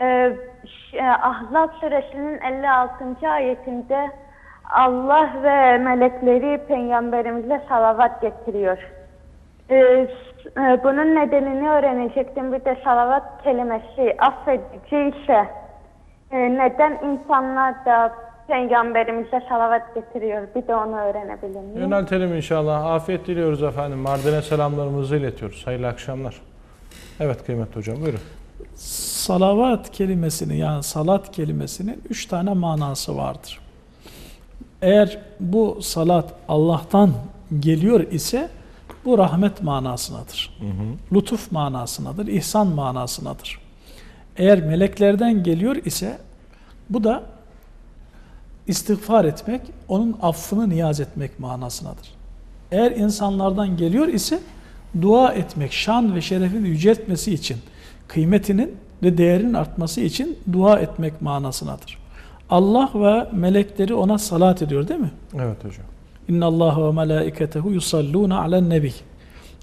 Ee, e, Ahlak suresinin 56. ayetinde Allah ve melekleri peygamberimize salavat getiriyor. Ee, e, bunun nedenini öğrenecektim. Bir de salavat kelimesi affedici ise e, neden insanlar da peygamberimize salavat getiriyor? Bir de onu öğrenebilir miyim? Yöneltelim inşallah. Afiyet diliyoruz efendim. Mardin'e selamlarımızı iletiyoruz. Hayırlı akşamlar. Evet kıymetli hocam buyurun. Salavat kelimesini yani salat kelimesinin üç tane manası vardır. Eğer bu salat Allah'tan geliyor ise bu rahmet manasınadır. Lütuf manasınadır, ihsan manasınadır. Eğer meleklerden geliyor ise bu da istiğfar etmek, onun affını niyaz etmek manasınadır. Eğer insanlardan geliyor ise dua etmek, şan ve şerefini yüceltmesi için, kıymetinin ve değerinin artması için dua etmek manasınadır. Allah ve melekleri ona salat ediyor değil mi? Evet hocam. İnna Allah ve melaiketehu yusalluna alen nebi.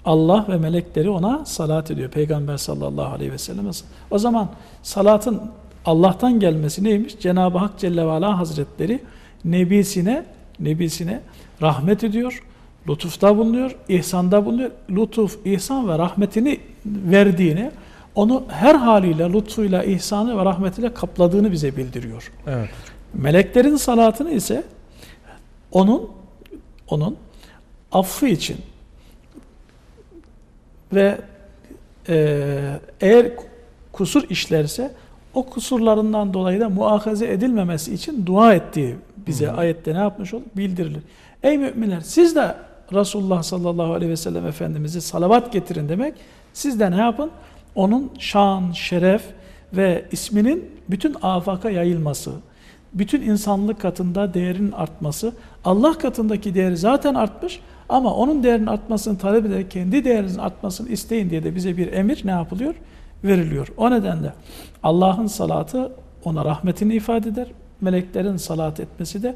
Allah ve melekleri ona salat ediyor. Peygamber sallallahu aleyhi ve sellem. O zaman salatın Allah'tan gelmesi neymiş? Cenab-ı Hak Celle ve Ala Hazretleri nebisine nebisine rahmet ediyor. Lütufta bulunuyor, ihsanda bulunuyor. Lütuf, ihsan ve rahmetini verdiğini, onu her haliyle lütfuyla, ihsanı ve rahmetiyle kapladığını bize bildiriyor. Evet. Meleklerin salatını ise onun onun affı için ve e, eğer kusur işlerse o kusurlarından dolayı da muakaze edilmemesi için dua ettiği bize ayette ne yapmış olur? Bildirilir. Ey müminler siz de Resulullah sallallahu aleyhi ve sellem Efendimiz'i salavat getirin demek. Siz de ne yapın? Onun şan, şeref ve isminin bütün afaka yayılması, bütün insanlık katında değerin artması, Allah katındaki değeri zaten artmış ama onun değerinin artmasını talep ederek kendi değerinizin artmasını isteyin diye de bize bir emir ne yapılıyor? Veriliyor. O nedenle Allah'ın salatı ona rahmetini ifade eder. Meleklerin salat etmesi de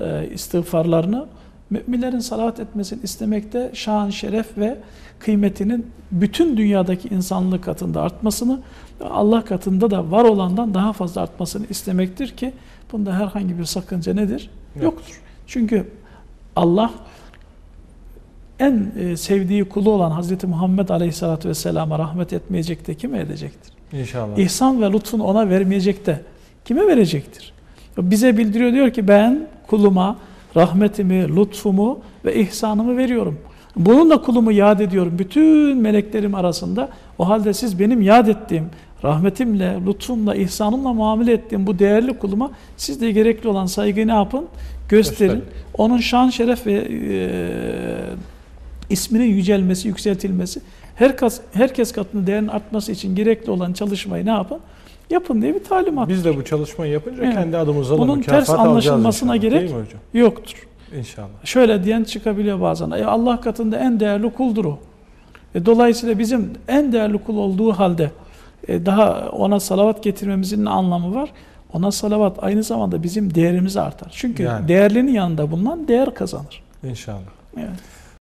e, istiğfarlarını, müminlerin salat etmesini istemekte şan, şeref ve kıymetinin bütün dünyadaki insanlık katında artmasını, Allah katında da var olandan daha fazla artmasını istemektir ki bunda herhangi bir sakınca nedir? Yoktur. Yoktur. Çünkü Allah en e, sevdiği kulu olan Hazreti Muhammed Aleyhisselatü Vesselam'a rahmet etmeyecek de kime edecektir? İnşallah. İhsan ve lütfunu ona vermeyecek de kime verecektir? Bize bildiriyor diyor ki ben kuluma rahmetimi, lütfumu ve ihsanımı veriyorum. Bununla kulumu yad ediyorum bütün meleklerim arasında. O halde siz benim yad ettiğim rahmetimle, lütfumla, ihsanımla muamele ettiğim bu değerli kuluma siz de gerekli olan saygıyı ne yapın? Gösterin. Gösterin. Onun şan, şeref ve e, isminin yücelmesi, yükseltilmesi, herkes, herkes katında değerin artması için gerekli olan çalışmayı ne yapın? Yapın diye bir talimat. Biz de bu çalışmayı yapınca Evet. kendi adımıza da Bunun ters anlaşılmasına inşallah. gerek? Yoktur. İnşallah. Şöyle diyen çıkabiliyor bazen. E Allah katında en değerli kuldur o. E dolayısıyla bizim en değerli kul olduğu halde e daha ona salavat getirmemizin ne anlamı var? Ona salavat aynı zamanda bizim değerimizi artar. Çünkü Yani. değerlinin yanında bulunan değer kazanır. İnşallah. Evet.